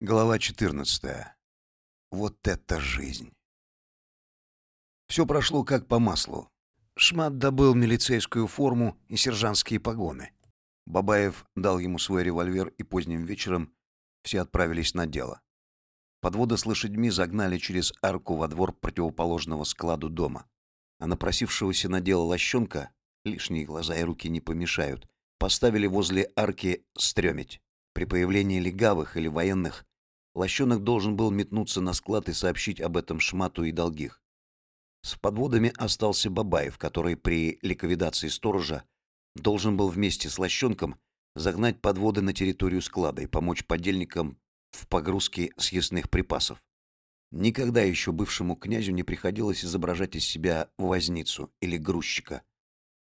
Глава 14. Вот это жизнь. Все прошло как по маслу. Шмат добыл милицейскую форму и сержантские погоны. Бабаев дал ему свой револьвер, и поздним вечером все отправились на дело. Подводы с лошадьми загнали через арку во двор противоположного складу дома. А напросившегося на дело лощенка лишние глаза и руки не помешают. Поставили возле арки стрёмить. При появлении легавых или военных Лощенок должен был метнуться на склад и сообщить об этом Шмату и Долгих. С подводами остался Бабаев, который при ликвидации сторожа должен был вместе с Лощенком загнать подводы на территорию склада и помочь подельникам в погрузке съестных припасов. Никогда еще бывшему князю не приходилось изображать из себя возницу или грузчика.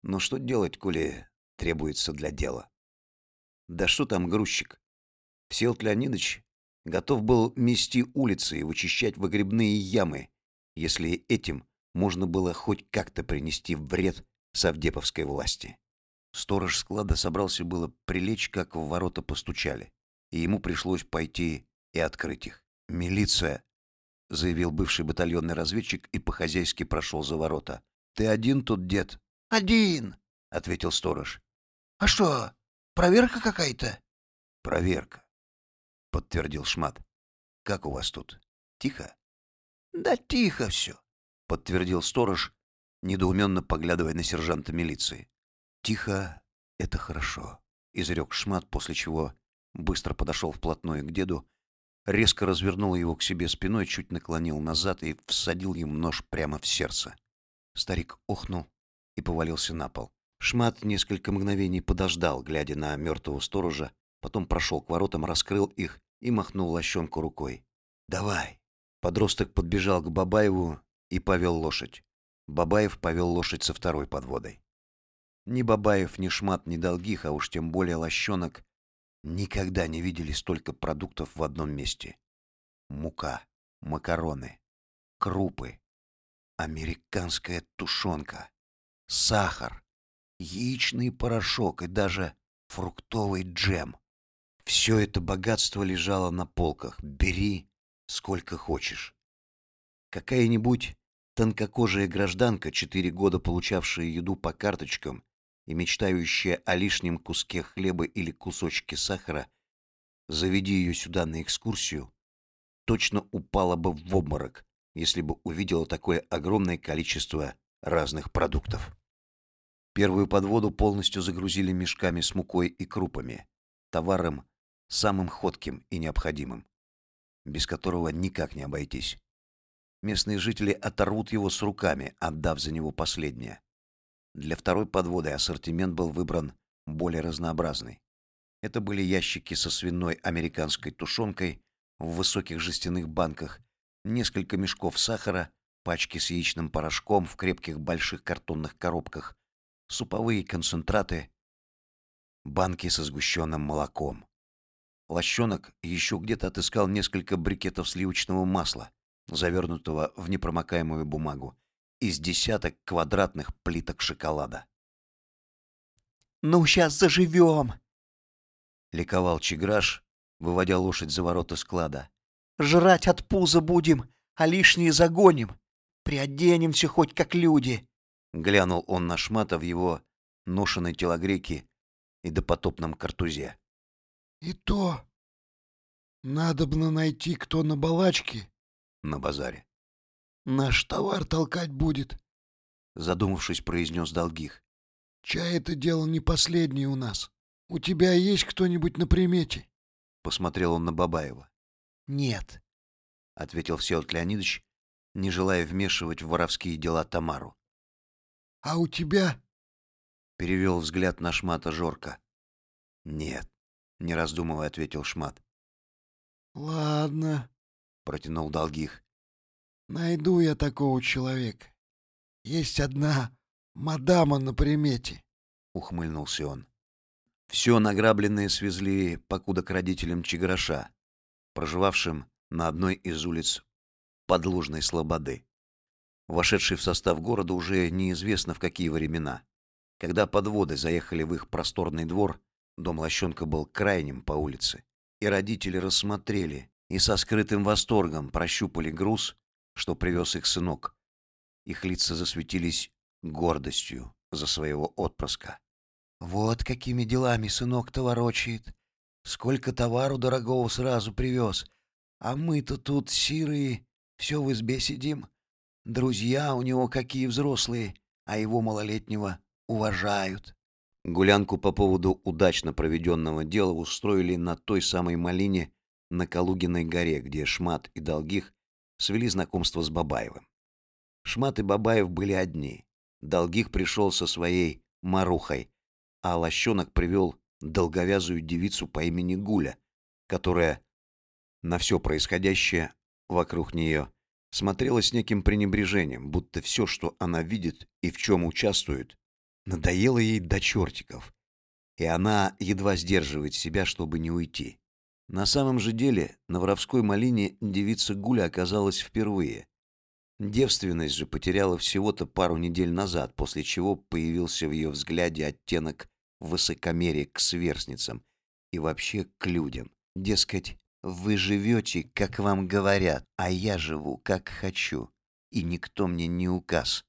Но что делать, коли требуется для дела? Да что там грузчик? Всеволод Леонидович готов был мести улицы и вычищать выгребные ямы, если этим можно было хоть как-то принести вред совдеповской власти. Сторож склада собрался было прилечь, как в ворота постучали, и ему пришлось пойти и открыть их. «Милиция!» — заявил бывший батальонный разведчик и по-хозяйски прошел за ворота. «Ты один тут, дед?» «Один!» — ответил сторож. «А что, проверка какая-то?» «Проверка подтвердил Шмат. Как у вас тут? Тихо? Да тихо все, подтвердил сторож, недоуменно поглядывая на сержанта милиции. Тихо это хорошо, изрек Шмат, после чего быстро подошел вплотную к деду, резко развернул его к себе спиной, чуть наклонил назад и всадил ему нож прямо в сердце. Старик охнул и повалился на пол. Шмат несколько мгновений подождал, глядя на мертвого сторожа, потом прошел к воротам, раскрыл их и махнул лощенку рукой. «Давай!» Подросток подбежал к Бабаеву и повел лошадь. Бабаев повел лошадь со второй подводой. Ни Бабаев, ни Шмат, ни Долгих, а уж тем более лощенок, никогда не видели столько продуктов в одном месте. Мука, макароны, крупы, американская тушенка, сахар, яичный порошок и даже фруктовый джем. Все это богатство лежало на полках. Бери сколько хочешь. Какая-нибудь тонкокожая гражданка, четыре года получавшая еду по карточкам и мечтающая о лишнем куске хлеба или кусочке сахара, заведи ее сюда на экскурсию, точно упала бы в обморок, если бы увидела такое огромное количество разных продуктов. Первую подводу полностью загрузили мешками с мукой и крупами, товаром, самым ходким и необходимым, без которого никак не обойтись. Местные жители оторвут его с руками, отдав за него последнее. Для второй подводы ассортимент был выбран более разнообразный. Это были ящики со свиной американской тушенкой в высоких жестяных банках, несколько мешков сахара, пачки с яичным порошком в крепких больших картонных коробках, суповые концентраты, банки со сгущенным молоком. Лощенок еще где-то отыскал несколько брикетов сливочного масла, завернутого в непромокаемую бумагу, из десяток квадратных плиток шоколада. «Ну, сейчас заживем!» — ликовал Чиграш, выводя лошадь за ворота склада. «Жрать от пуза будем, а лишние загоним. Приоденемся хоть как люди!» Глянул он на Шмата в его ношенной телогреке и допотопном картузе. И то надобно найти, кто на балачке на базаре. Наш товар толкать будет, задумавшись, произнес Долгих. Чай это дело не последнее у нас. У тебя есть кто-нибудь на примете? Посмотрел он на Бабаева. Нет, ответил Всеволод Леонидович, не желая вмешивать в воровские дела Тамару. А у тебя? Перевел взгляд на Шмата Жорка. Нет не раздумывая ответил Шмат. Ладно, протянул Долгих. Найду я такого человека. Есть одна мадама на примете, ухмыльнулся он. Все награбленное свезли покуда к родителям Чиграша, проживавшим на одной из улиц Подлужной Слободы, вошедшей в состав города уже неизвестно в какие времена. Когда подводы заехали в их просторный двор, Дом Лощенка был крайним по улице, и родители рассмотрели и со скрытым восторгом прощупали груз, что привез их сынок. Их лица засветились гордостью за своего отпрыска. Вот какими делами сынок-то ворочает. Сколько товару дорогого сразу привез. А мы-то тут сирые, все в избе сидим. Друзья у него какие взрослые, а его малолетнего уважают. Гулянку по поводу удачно проведенного дела устроили на той самой малине на Калугиной горе, где Шмат и Долгих свели знакомство с Бабаевым. Шмат и Бабаев были одни. Долгих пришел со своей Марухой, а Лощенок привел долговязую девицу по имени Гуля, которая на все происходящее вокруг нее смотрела с неким пренебрежением, будто все, что она видит и в чем участвует, надоело ей до чертиков, и она едва сдерживает себя, чтобы не уйти. На самом же деле на воровской малине девица Гуля оказалась впервые. Девственность же потеряла всего-то пару недель назад, после чего появился в ее взгляде оттенок высокомерия к сверстницам и вообще к людям. Дескать, вы живете, как вам говорят, а я живу, как хочу, и никто мне не указ.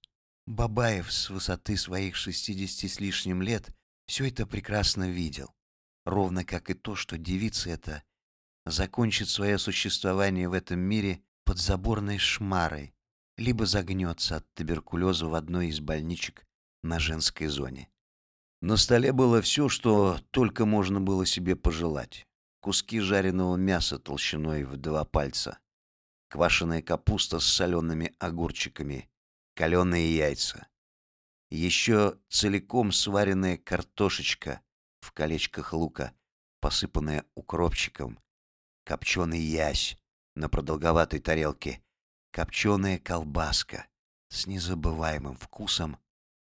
Бабаев с высоты своих шестидесяти с лишним лет все это прекрасно видел, ровно как и то, что девица эта закончит свое существование в этом мире под заборной шмарой, либо загнется от туберкулеза в одной из больничек на женской зоне. На столе было все, что только можно было себе пожелать. Куски жареного мяса толщиной в два пальца, квашеная капуста с солеными огурчиками, каленые яйца. Еще целиком сваренная картошечка в колечках лука, посыпанная укропчиком, копченый ясь на продолговатой тарелке, копченая колбаска с незабываемым вкусом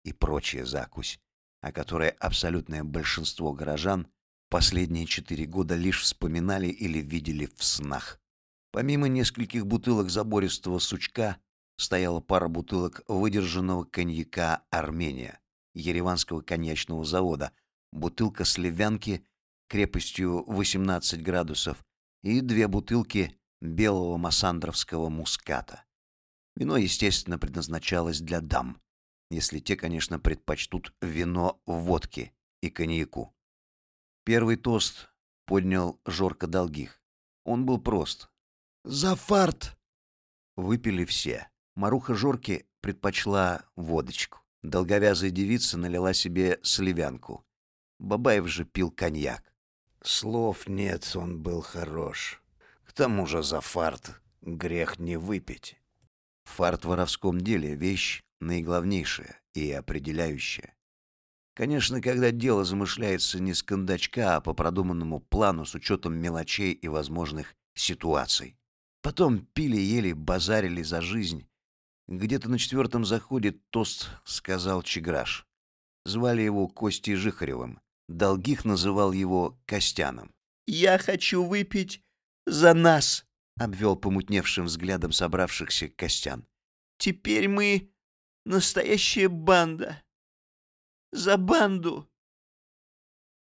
и прочая закусь, о которой абсолютное большинство горожан последние четыре года лишь вспоминали или видели в снах. Помимо нескольких бутылок забористого сучка, стояла пара бутылок выдержанного коньяка «Армения» Ереванского коньячного завода, бутылка сливянки крепостью 18 градусов и две бутылки белого массандровского муската. Вино, естественно, предназначалось для дам, если те, конечно, предпочтут вино водке и коньяку. Первый тост поднял Жорка Долгих. Он был прост. «За фарт!» Выпили все. Маруха Жорки предпочла водочку. Долговязая девица налила себе сливянку. Бабаев же пил коньяк. Слов нет, он был хорош. К тому же за фарт грех не выпить. Фарт в воровском деле — вещь наиглавнейшая и определяющая. Конечно, когда дело замышляется не с кондачка, а по продуманному плану с учетом мелочей и возможных ситуаций. Потом пили, ели, базарили за жизнь. Где-то на четвертом заходе тост сказал Чеграш. Звали его Костей Жихаревым. Долгих называл его Костяном. «Я хочу выпить за нас», — обвел помутневшим взглядом собравшихся Костян. «Теперь мы настоящая банда. За банду».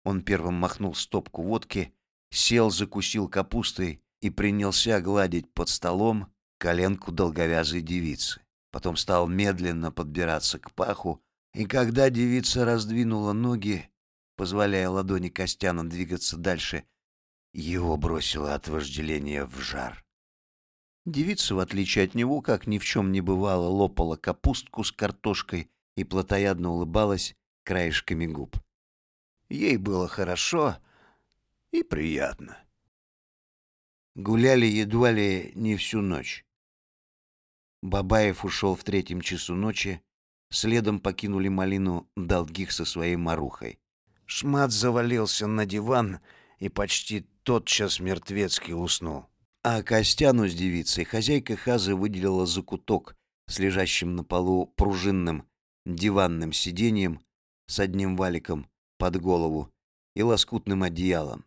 Он первым махнул стопку водки, сел, закусил капустой и принялся гладить под столом коленку долговязой девицы. Потом стал медленно подбираться к паху, и когда девица раздвинула ноги, позволяя ладони Костяна двигаться дальше, его бросило от вожделения в жар. Девица, в отличие от него, как ни в чем не бывало, лопала капустку с картошкой и плотоядно улыбалась краешками губ. Ей было хорошо и приятно. Гуляли едва ли не всю ночь. Бабаев ушел в третьем часу ночи, следом покинули малину долгих со своей марухой. Шмат завалился на диван и почти тотчас мертвецки уснул. А Костяну с девицей хозяйка Хазы выделила закуток с лежащим на полу пружинным диванным сиденьем с одним валиком под голову и лоскутным одеялом.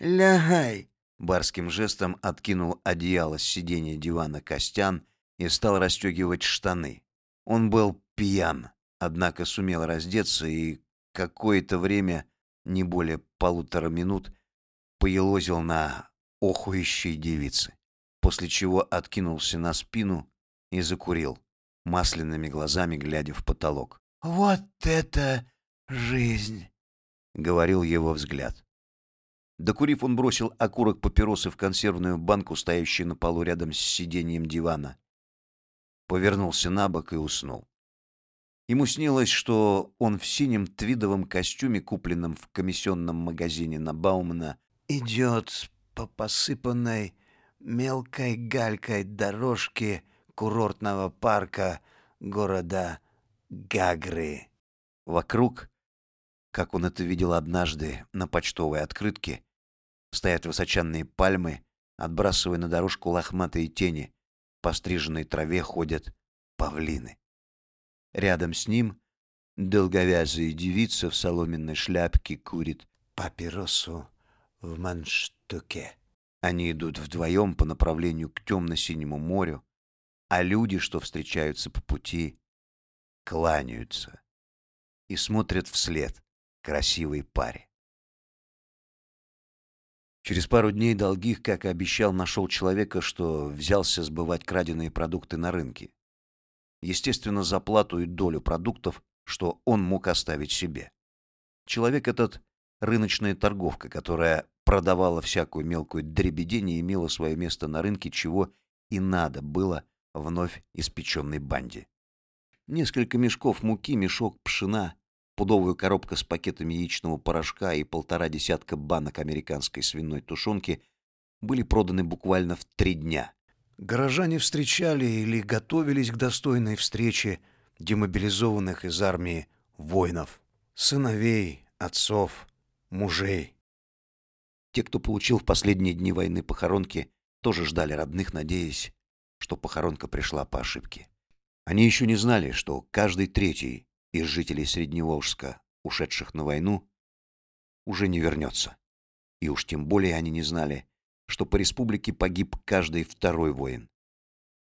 «Лягай!» Барским жестом откинул одеяло с сиденья дивана Костян и стал расстегивать штаны. Он был пьян, однако сумел раздеться и какое-то время, не более полутора минут, поелозил на охующей девицы, после чего откинулся на спину и закурил, масляными глазами глядя в потолок. «Вот это жизнь!» — говорил его взгляд. Докурив, он бросил окурок папиросы в консервную банку, стоящую на полу рядом с сиденьем дивана. Повернулся на бок и уснул. Ему снилось, что он в синем твидовом костюме, купленном в комиссионном магазине на Баумана, идет по посыпанной мелкой галькой дорожке курортного парка города Гагры. Вокруг, как он это видел однажды на почтовой открытке, стоят высоченные пальмы, отбрасывая на дорожку лохматые тени, по стриженной траве ходят павлины. Рядом с ним долговязая девица в соломенной шляпке курит папиросу в манштуке. Они идут вдвоем по направлению к темно-синему морю, а люди, что встречаются по пути, кланяются и смотрят вслед красивой паре. Через пару дней Долгих, как и обещал, нашел человека, что взялся сбывать краденые продукты на рынке. Естественно, за плату и долю продуктов, что он мог оставить себе. Человек этот — рыночная торговка, которая продавала всякую мелкую дребедень и имела свое место на рынке, чего и надо было вновь испеченной банде. Несколько мешков муки, мешок пшена, пудовую коробку с пакетами яичного порошка и полтора десятка банок американской свиной тушенки были проданы буквально в три дня. Горожане встречали или готовились к достойной встрече демобилизованных из армии воинов, сыновей, отцов, мужей. Те, кто получил в последние дни войны похоронки, тоже ждали родных, надеясь, что похоронка пришла по ошибке. Они еще не знали, что каждый третий из жителей Средневолжска, ушедших на войну, уже не вернется. И уж тем более они не знали, что по республике погиб каждый второй воин.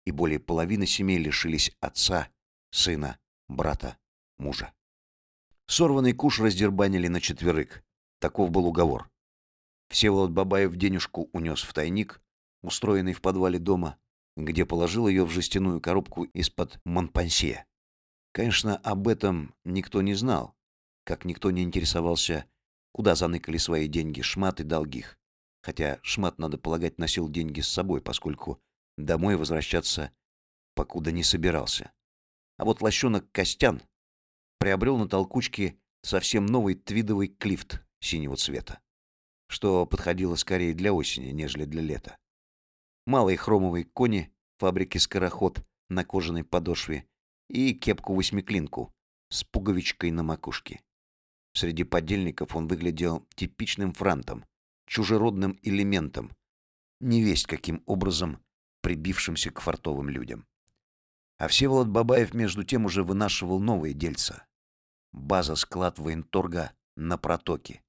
И более половины семей лишились отца, сына, брата, мужа. Сорванный куш раздербанили на четверых. Таков был уговор. Всеволод Бабаев денежку унес в тайник, устроенный в подвале дома, где положил ее в жестяную коробку из-под Монпансье. Конечно, об этом никто не знал, как никто не интересовался, куда заныкали свои деньги Шмат и Долгих. Хотя Шмат, надо полагать, носил деньги с собой, поскольку домой возвращаться покуда не собирался. А вот лощонок Костян приобрел на толкучке совсем новый твидовый клифт синего цвета что подходило скорее для осени, нежели для лета. Малые хромовые кони фабрики «Скороход» на кожаной подошве и кепку-восьмиклинку с пуговичкой на макушке. Среди подельников он выглядел типичным франтом, чужеродным элементом, невесть каким образом прибившимся к фартовым людям. А Всеволод Бабаев между тем уже вынашивал новые дельца. База-склад военторга на протоке.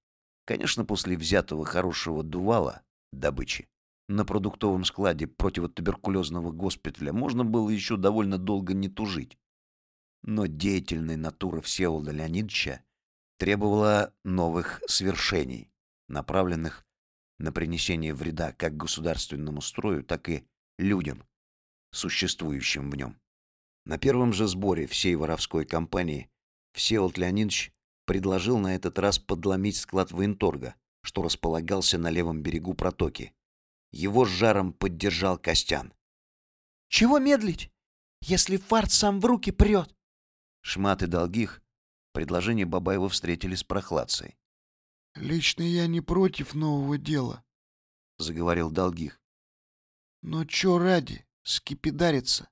Конечно, после взятого хорошего дувала, добычи, на продуктовом складе противотуберкулезного госпиталя можно было еще довольно долго не тужить. Но деятельная натура Всеволода Леонидовича требовала новых свершений, направленных на принесение вреда как государственному строю, так и людям, существующим в нем. На первом же сборе всей воровской компании Всеволод Леонидович предложил на этот раз подломить склад военторга, что располагался на левом берегу протоки. Его жаром поддержал Костян. «Чего медлить, если фарт сам в руки прет?» Шмат и Долгих предложение Бабаева встретили с прохладцей. «Лично я не против нового дела», — заговорил Долгих. «Но чё ради скипидариться?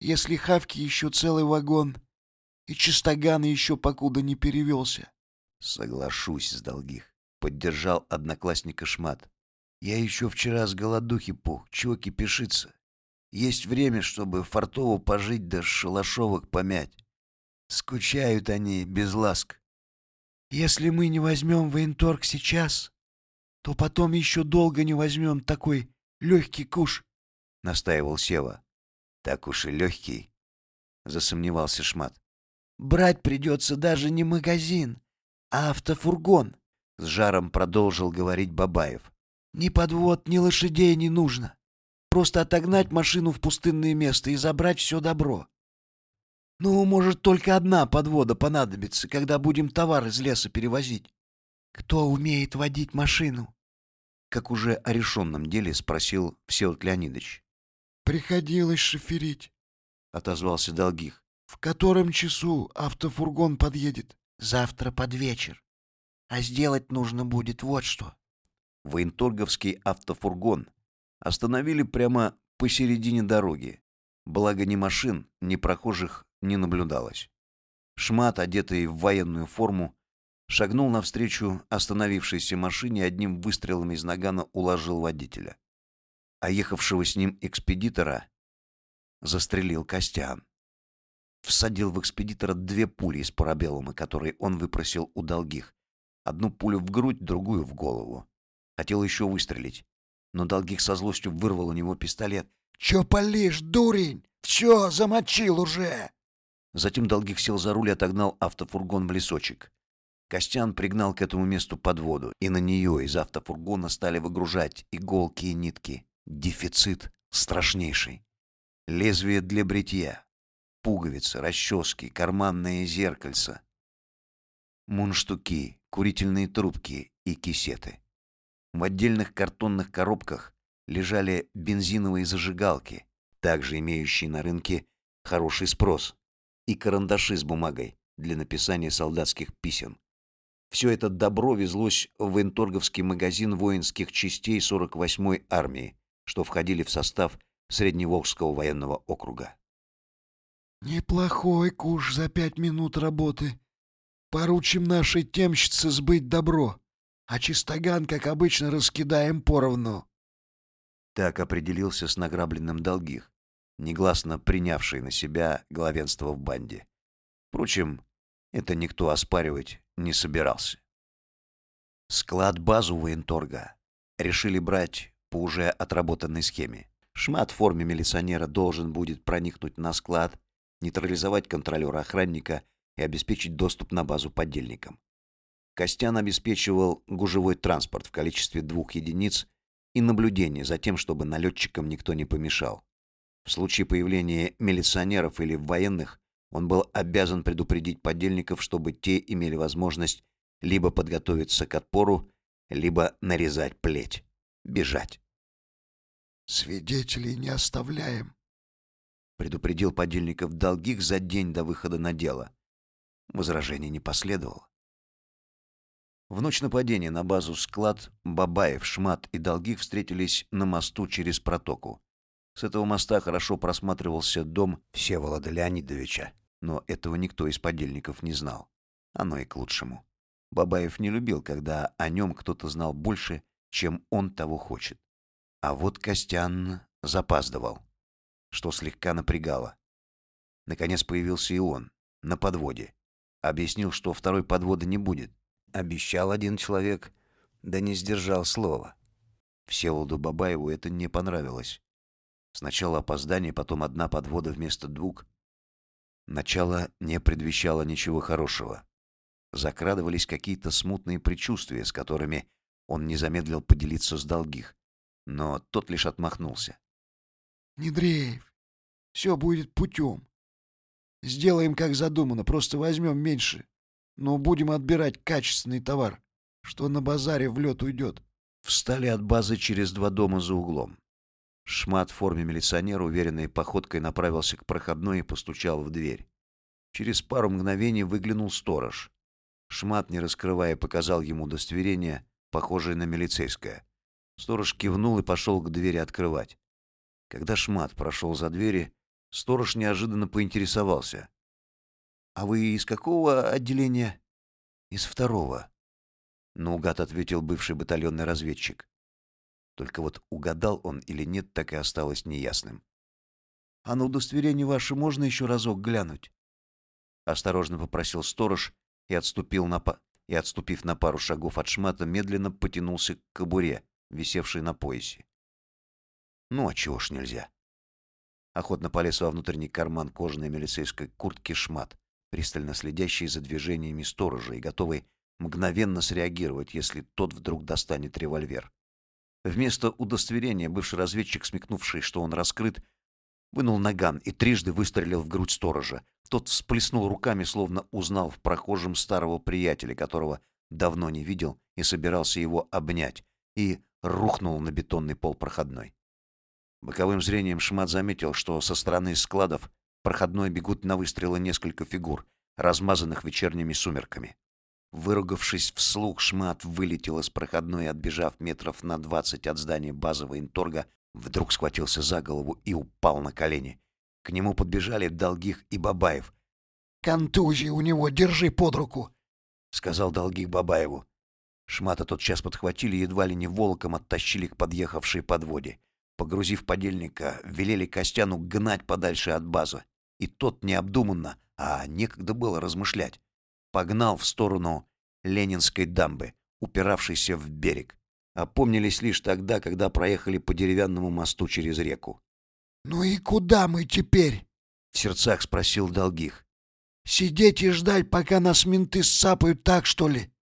Если Хавки еще целый вагон, и Чистоган еще покуда не перевелся. Соглашусь с долгих. Поддержал одноклассника Шмат. Я еще вчера с голодухи пух. Чего кипишиться? Есть время, чтобы Фартову пожить да шалашовок помять. Скучают они без ласк. Если мы не возьмем военторг сейчас, то потом еще долго не возьмем такой легкий куш, — настаивал Сева. Так уж и легкий, — засомневался Шмат. Брать придется даже не магазин, а автофургон, — с жаром продолжил говорить Бабаев. Ни подвод, ни лошадей не нужно. Просто отогнать машину в пустынное место и забрать все добро. Ну, может, только одна подвода понадобится, когда будем товар из леса перевозить. Кто умеет водить машину? Как уже о решенном деле спросил Всеволод Леонидович. Приходилось шоферить. Отозвался Долгих. В котором часу автофургон подъедет? Завтра под вечер. А сделать нужно будет вот что. Военторговский автофургон остановили прямо посередине дороги. Благо ни машин, ни прохожих не наблюдалось. Шмат, одетый в военную форму, шагнул навстречу остановившейся машине и одним выстрелом из нагана уложил водителя. А ехавшего с ним экспедитора застрелил Костян. Всадил в экспедитора две пули из парабеллума, которые он выпросил у долгих. Одну пулю в грудь, другую в голову. Хотел еще выстрелить, но долгих со злостью вырвал у него пистолет. «Че палишь, дурень? Все, замочил уже!» Затем Долгих сел за руль и отогнал автофургон в лесочек. Костян пригнал к этому месту подводу, и на нее из автофургона стали выгружать иголки и нитки. Дефицит страшнейший. Лезвие для бритья, пуговицы, расчески, карманные зеркальца, мунштуки, курительные трубки и кисеты. В отдельных картонных коробках лежали бензиновые зажигалки, также имеющие на рынке хороший спрос, и карандаши с бумагой для написания солдатских писем. Все это добро везлось в военторговский магазин воинских частей 48-й армии, что входили в состав Средневолжского военного округа. «Неплохой куш за пять минут работы. Поручим нашей темщице сбыть добро а чистоган, как обычно, раскидаем поровну. Так определился с награбленным долгих, негласно принявший на себя главенство в банде. Впрочем, это никто оспаривать не собирался. Склад-базу военторга решили брать по уже отработанной схеме. Шмат в форме милиционера должен будет проникнуть на склад, нейтрализовать контролера-охранника и обеспечить доступ на базу подельникам. Костян обеспечивал гужевой транспорт в количестве двух единиц и наблюдение за тем, чтобы налетчикам никто не помешал. В случае появления милиционеров или военных он был обязан предупредить подельников, чтобы те имели возможность либо подготовиться к отпору, либо нарезать плеть, бежать. «Свидетелей не оставляем», — предупредил подельников Долгих за день до выхода на дело. Возражений не последовало. В ночь нападения на базу склад Бабаев, Шмат и Долгих встретились на мосту через протоку. С этого моста хорошо просматривался дом Всеволода Леонидовича, но этого никто из подельников не знал. Оно и к лучшему. Бабаев не любил, когда о нем кто-то знал больше, чем он того хочет. А вот Костян запаздывал, что слегка напрягало. Наконец появился и он, на подводе. Объяснил, что второй подвода не будет, Обещал один человек, да не сдержал слова. Всеволоду Бабаеву это не понравилось. Сначала опоздание, потом одна подвода вместо двух. Начало не предвещало ничего хорошего. Закрадывались какие-то смутные предчувствия, с которыми он не замедлил поделиться с долгих. Но тот лишь отмахнулся. «Не дрейф. Все будет путем. Сделаем, как задумано, просто возьмем меньше но будем отбирать качественный товар, что на базаре в лед уйдет. Встали от базы через два дома за углом. Шмат в форме милиционера уверенной походкой направился к проходной и постучал в дверь. Через пару мгновений выглянул сторож. Шмат, не раскрывая, показал ему удостоверение, похожее на милицейское. Сторож кивнул и пошел к двери открывать. Когда Шмат прошел за двери, сторож неожиданно поинтересовался. «А вы из какого отделения?» «Из второго», — наугад ответил бывший батальонный разведчик. Только вот угадал он или нет, так и осталось неясным. «А на удостоверение ваше можно еще разок глянуть?» Осторожно попросил сторож и отступил на па... и, отступив на пару шагов от шмата, медленно потянулся к кобуре, висевшей на поясе. «Ну, а чего ж нельзя?» Охотно полез во внутренний карман кожаной милицейской куртки шмат пристально следящий за движениями сторожа и готовый мгновенно среагировать, если тот вдруг достанет револьвер. Вместо удостоверения бывший разведчик, смекнувший, что он раскрыт, вынул наган и трижды выстрелил в грудь сторожа. Тот всплеснул руками, словно узнал в прохожем старого приятеля, которого давно не видел и собирался его обнять, и рухнул на бетонный пол проходной. Боковым зрением Шмат заметил, что со стороны складов проходной бегут на выстрелы несколько фигур, размазанных вечерними сумерками. Выругавшись вслух, Шмат вылетел из проходной, отбежав метров на двадцать от здания базового инторга, вдруг схватился за голову и упал на колени. К нему подбежали Долгих и Бабаев. «Контузия у него, держи под руку!» — сказал Долгих Бабаеву. Шмата тотчас подхватили, едва ли не волоком оттащили к подъехавшей подводе. Погрузив подельника, велели Костяну гнать подальше от базы. И тот необдуманно, а некогда было размышлять, погнал в сторону Ленинской дамбы, упиравшейся в берег. Опомнились лишь тогда, когда проехали по деревянному мосту через реку. «Ну и куда мы теперь?» — в сердцах спросил Долгих. «Сидеть и ждать, пока нас менты сцапают так, что ли?»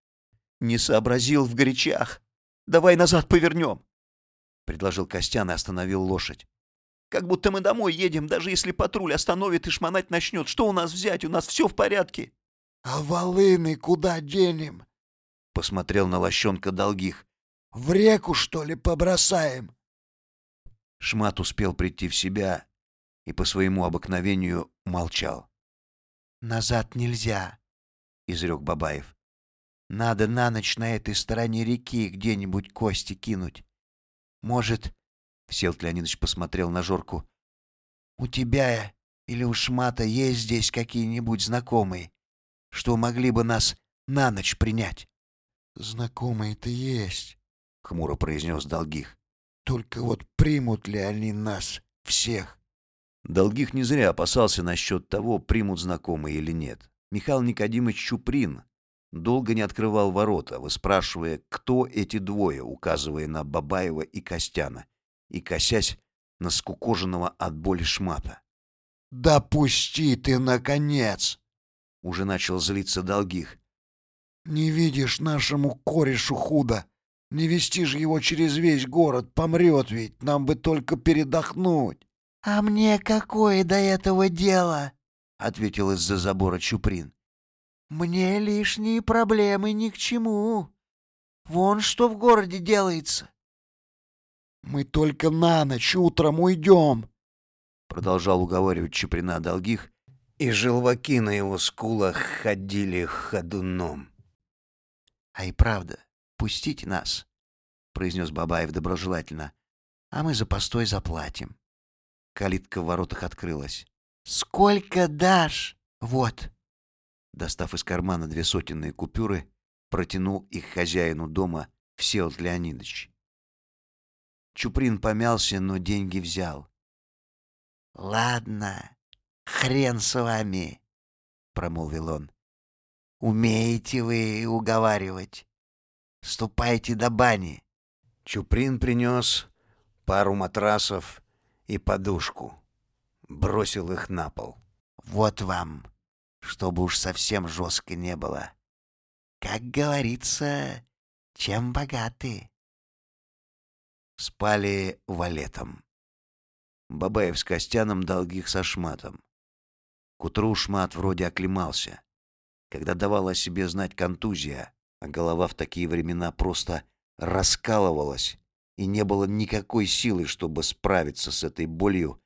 «Не сообразил в горячах. Давай назад повернем», — предложил Костян и остановил лошадь. «Как будто мы домой едем, даже если патруль остановит и шмонать начнет. Что у нас взять? У нас все в порядке». «А волыны куда денем?» — посмотрел на лощенка Долгих. «В реку, что ли, побросаем?» Шмат успел прийти в себя и по своему обыкновению молчал. «Назад нельзя», — изрек Бабаев. «Надо на ночь на этой стороне реки где-нибудь кости кинуть. Может...» — Всеволод Леонидович посмотрел на Жорку. «У тебя или у Шмата есть здесь какие-нибудь знакомые, что могли бы нас на ночь принять?» «Знакомые-то есть», — хмуро произнес Долгих. «Только вот примут ли они нас всех?» Долгих не зря опасался насчет того, примут знакомые или нет. Михаил Никодимович Чуприн долго не открывал ворота, выспрашивая, кто эти двое, указывая на Бабаева и Костяна, и косясь на скукоженного от боли шмата. «Да пусти ты, наконец!» Уже начал злиться Долгих. «Не видишь нашему корешу худо? Не вести же его через весь город, помрет ведь, нам бы только передохнуть!» «А мне какое до этого дело?» — ответил из-за забора Чуприн. «Мне лишние проблемы ни к чему. Вон что в городе делается». «Мы только на ночь утром уйдем», — продолжал уговаривать Чуприна долгих, и желваки на его скулах ходили ходуном. «А и правда, пустите нас», — произнес Бабаев доброжелательно, — «а мы за постой заплатим». Калитка в воротах открылась. «Сколько дашь?» «Вот». Достав из кармана две сотенные купюры, протянул их хозяину дома Всеволод Леонидович. Чуприн помялся, но деньги взял. «Ладно, хрен с вами», — промолвил он. «Умеете вы уговаривать. Ступайте до бани». Чуприн принес пару матрасов и подушку. Бросил их на пол. «Вот вам, чтобы уж совсем жестко не было. Как говорится, чем богаты?» Спали валетом. Бабаев с Костяном долгих со шматом. К утру шмат вроде оклемался. Когда давала о себе знать контузия, а голова в такие времена просто раскалывалась, и не было никакой силы, чтобы справиться с этой болью,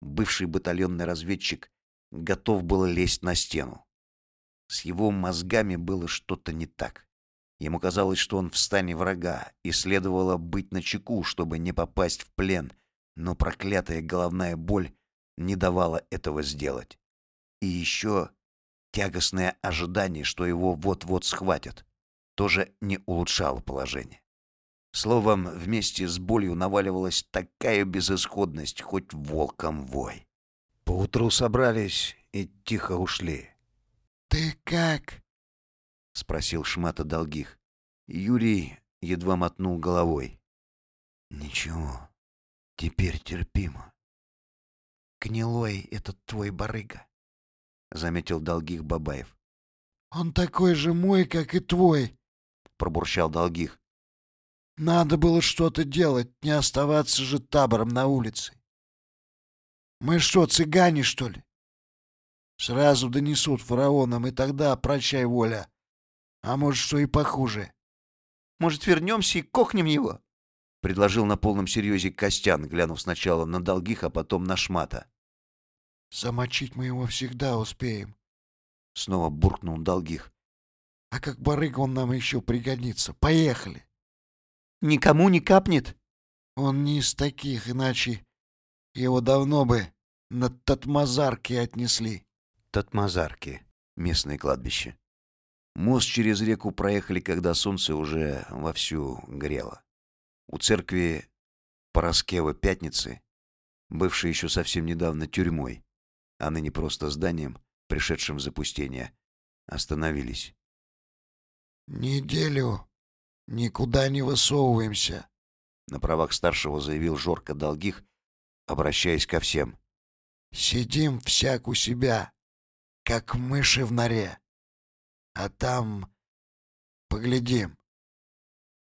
бывший батальонный разведчик готов был лезть на стену. С его мозгами было что-то не так. Ему казалось, что он в стане врага, и следовало быть начеку, чтобы не попасть в плен, но проклятая головная боль не давала этого сделать. И еще тягостное ожидание, что его вот-вот схватят, тоже не улучшало положение. Словом, вместе с болью наваливалась такая безысходность, хоть волком вой. Поутру собрались и тихо ушли. «Ты как?» — спросил Шмата Долгих. Юрий едва мотнул головой. «Ничего, теперь терпимо». «Гнилой этот твой барыга», — заметил Долгих Бабаев. «Он такой же мой, как и твой», — пробурчал Долгих. Надо было что-то делать, не оставаться же табором на улице. Мы что, цыгане, что ли? Сразу донесут фараонам, и тогда прощай воля. А может, что и похуже. Может, вернемся и кохнем его?» — предложил на полном серьезе Костян, глянув сначала на Долгих, а потом на Шмата. Замочить мы его всегда успеем. Снова буркнул Долгих. А как барыга он нам еще пригодится. Поехали. «Никому не капнет?» Он не из таких, иначе его давно бы на Татмазарки отнесли. Татмазарки. Местное кладбище. Мост через реку проехали, когда солнце уже вовсю грело. У церкви Пороскева Пятницы, бывшей еще совсем недавно тюрьмой, а ныне просто зданием, пришедшим в запустение, остановились. «Неделю никуда не высовываемся», — на правах старшего заявил Жорка Долгих, обращаясь ко всем. «Сидим всяк у себя, как мыши в норе. А там поглядим».